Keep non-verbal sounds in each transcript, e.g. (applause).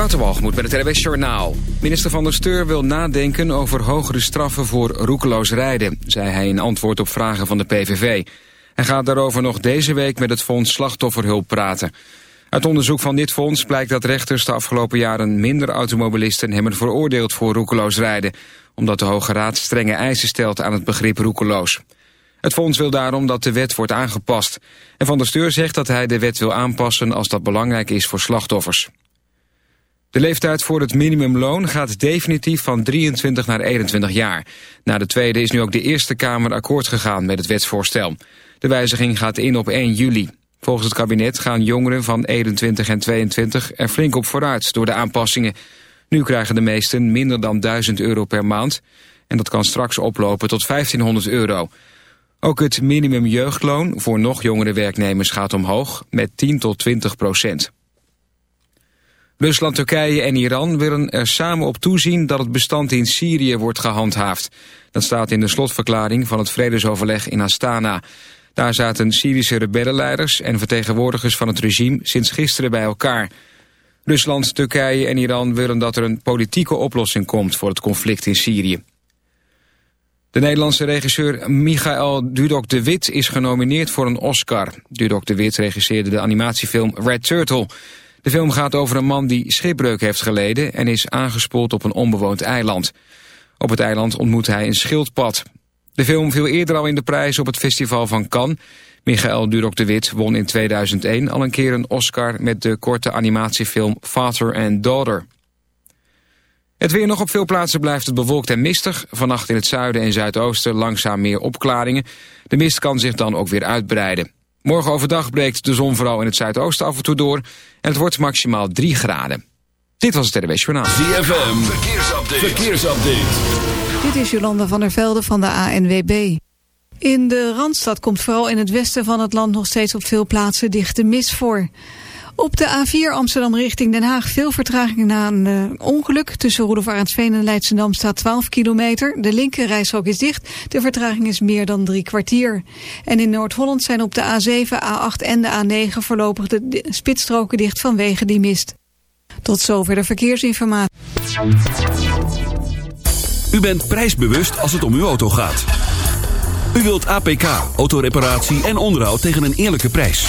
Waterwalgemoed met het RWS Journaal. Minister van der Steur wil nadenken over hogere straffen voor roekeloos rijden... zei hij in antwoord op vragen van de PVV. Hij gaat daarover nog deze week met het Fonds Slachtofferhulp praten. Uit onderzoek van dit fonds blijkt dat rechters de afgelopen jaren... minder automobilisten hebben veroordeeld voor roekeloos rijden... omdat de Hoge Raad strenge eisen stelt aan het begrip roekeloos. Het fonds wil daarom dat de wet wordt aangepast. En Van der Steur zegt dat hij de wet wil aanpassen als dat belangrijk is voor slachtoffers. De leeftijd voor het minimumloon gaat definitief van 23 naar 21 jaar. Na de tweede is nu ook de Eerste Kamer akkoord gegaan met het wetsvoorstel. De wijziging gaat in op 1 juli. Volgens het kabinet gaan jongeren van 21 en 22 er flink op vooruit door de aanpassingen. Nu krijgen de meesten minder dan 1000 euro per maand. En dat kan straks oplopen tot 1500 euro. Ook het minimum jeugdloon voor nog jongere werknemers gaat omhoog met 10 tot 20 procent. Rusland, Turkije en Iran willen er samen op toezien dat het bestand in Syrië wordt gehandhaafd. Dat staat in de slotverklaring van het vredesoverleg in Astana. Daar zaten Syrische rebellenleiders en vertegenwoordigers van het regime sinds gisteren bij elkaar. Rusland, Turkije en Iran willen dat er een politieke oplossing komt voor het conflict in Syrië. De Nederlandse regisseur Michael Dudok de Wit is genomineerd voor een Oscar. Dudok de Wit regisseerde de animatiefilm Red Turtle. De film gaat over een man die schipbreuk heeft geleden... en is aangespoeld op een onbewoond eiland. Op het eiland ontmoet hij een schildpad. De film viel eerder al in de prijs op het festival van Cannes. Michael Dudok de Wit won in 2001 al een keer een Oscar... met de korte animatiefilm Father and Daughter. Het weer nog op veel plaatsen blijft het bewolkt en mistig. Vannacht in het zuiden en zuidoosten langzaam meer opklaringen. De mist kan zich dan ook weer uitbreiden. Morgen overdag breekt de zon vooral in het zuidoosten af en toe door. En het wordt maximaal 3 graden. Dit was het RWS Journaal. ZFM, verkeersupdate. verkeersupdate. Dit is Jolanda van der Velde van de ANWB. In de Randstad komt vooral in het westen van het land nog steeds op veel plaatsen dichte mist voor. Op de A4 Amsterdam richting Den Haag veel vertraging na een uh, ongeluk. Tussen Roelof-Arendsveen en Leidschendam staat 12 kilometer. De linker reishok is dicht. De vertraging is meer dan drie kwartier. En in Noord-Holland zijn op de A7, A8 en de A9 voorlopig de spitsstroken dicht vanwege die mist. Tot zover de verkeersinformatie. U bent prijsbewust als het om uw auto gaat. U wilt APK, autoreparatie en onderhoud tegen een eerlijke prijs.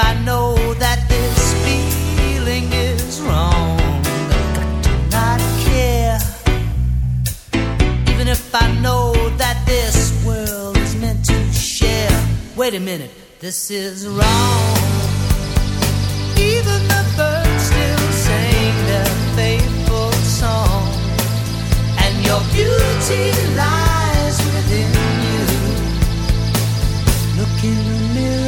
I know that this feeling is wrong. Got to not care, even if I know that this world is meant to share. Wait a minute, this is wrong. Even the birds still sing their faithful song, and your beauty lies within you. Look in the mirror,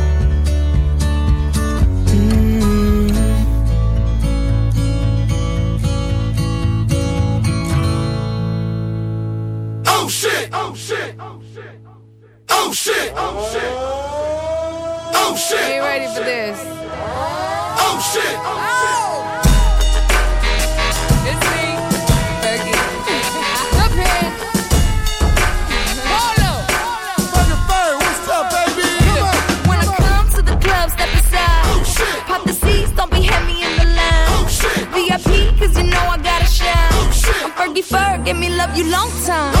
Oh shit! Oh shit! Oh shit! Are you ready for this? Oh shit! Oh! oh. It's me, Fergie. (laughs) Up here. Polo. What's up, baby? When I come to the club, step aside. Oh shit! Pop the seats, don't be heavy in the line. Oh, VIP, cause you know I gotta shine. Oh, I'm Fergie Ferg, give me love you long time.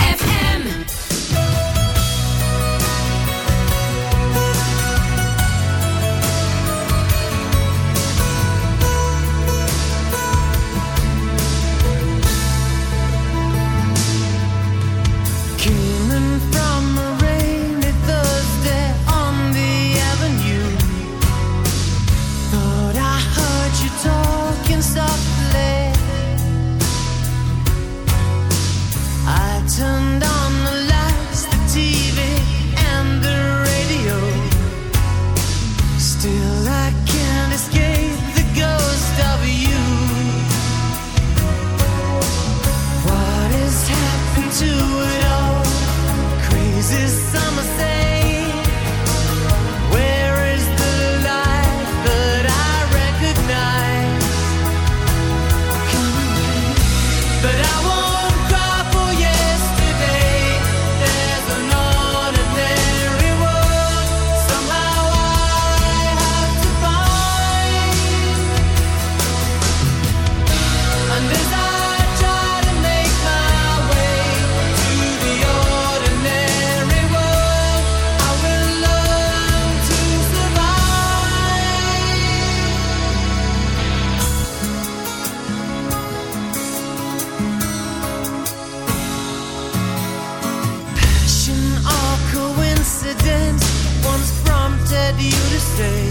say,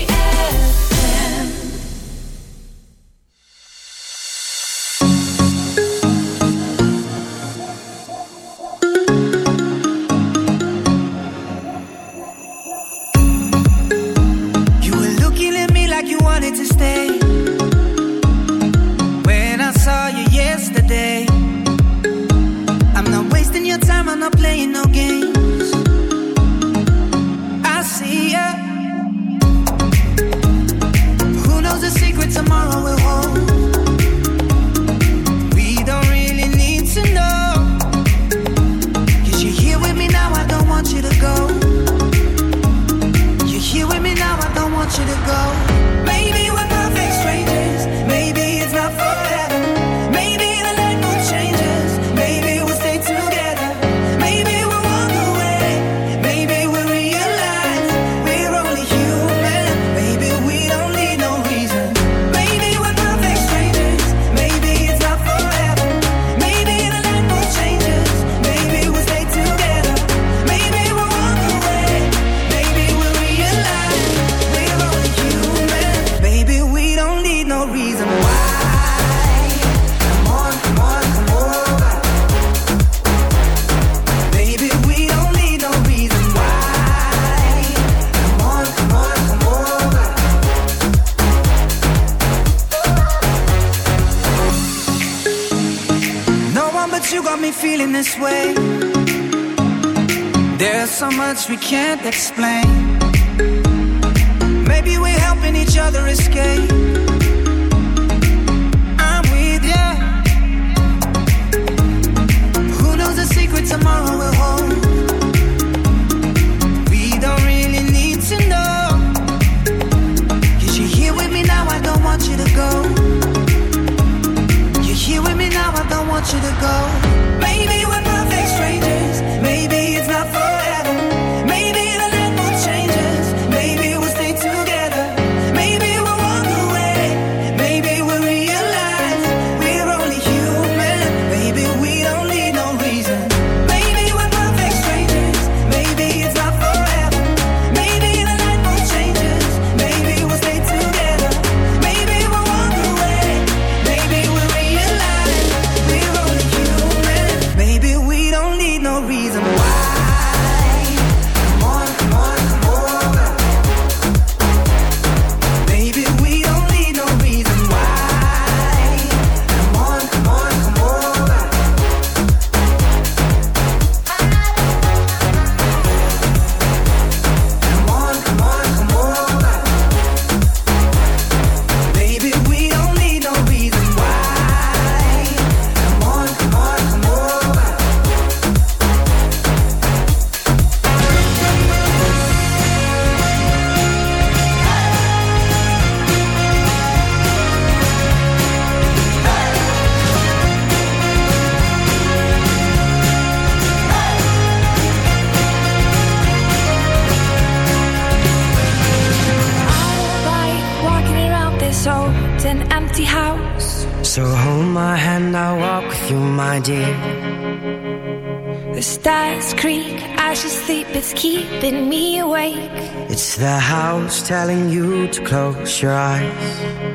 close your eyes.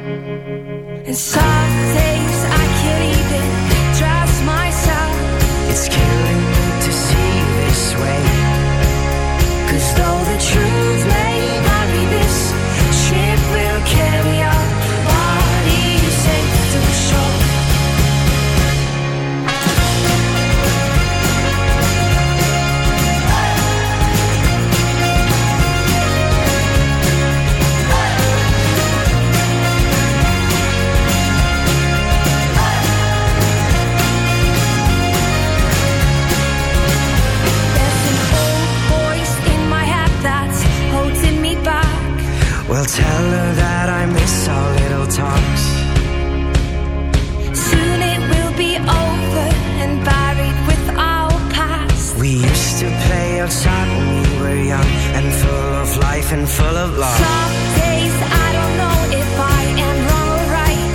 outside when we were young and full of life and full of love. Some days I don't know if I am wrong or right.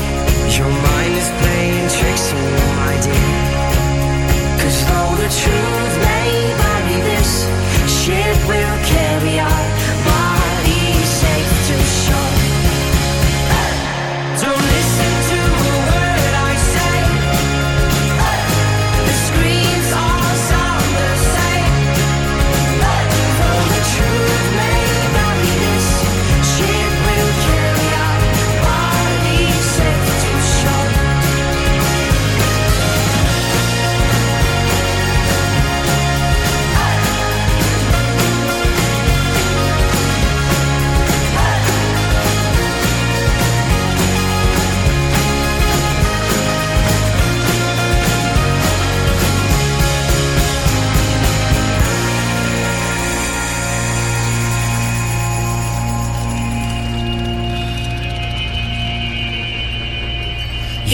Your mind is playing tricks on you, my dear. Cause though the truth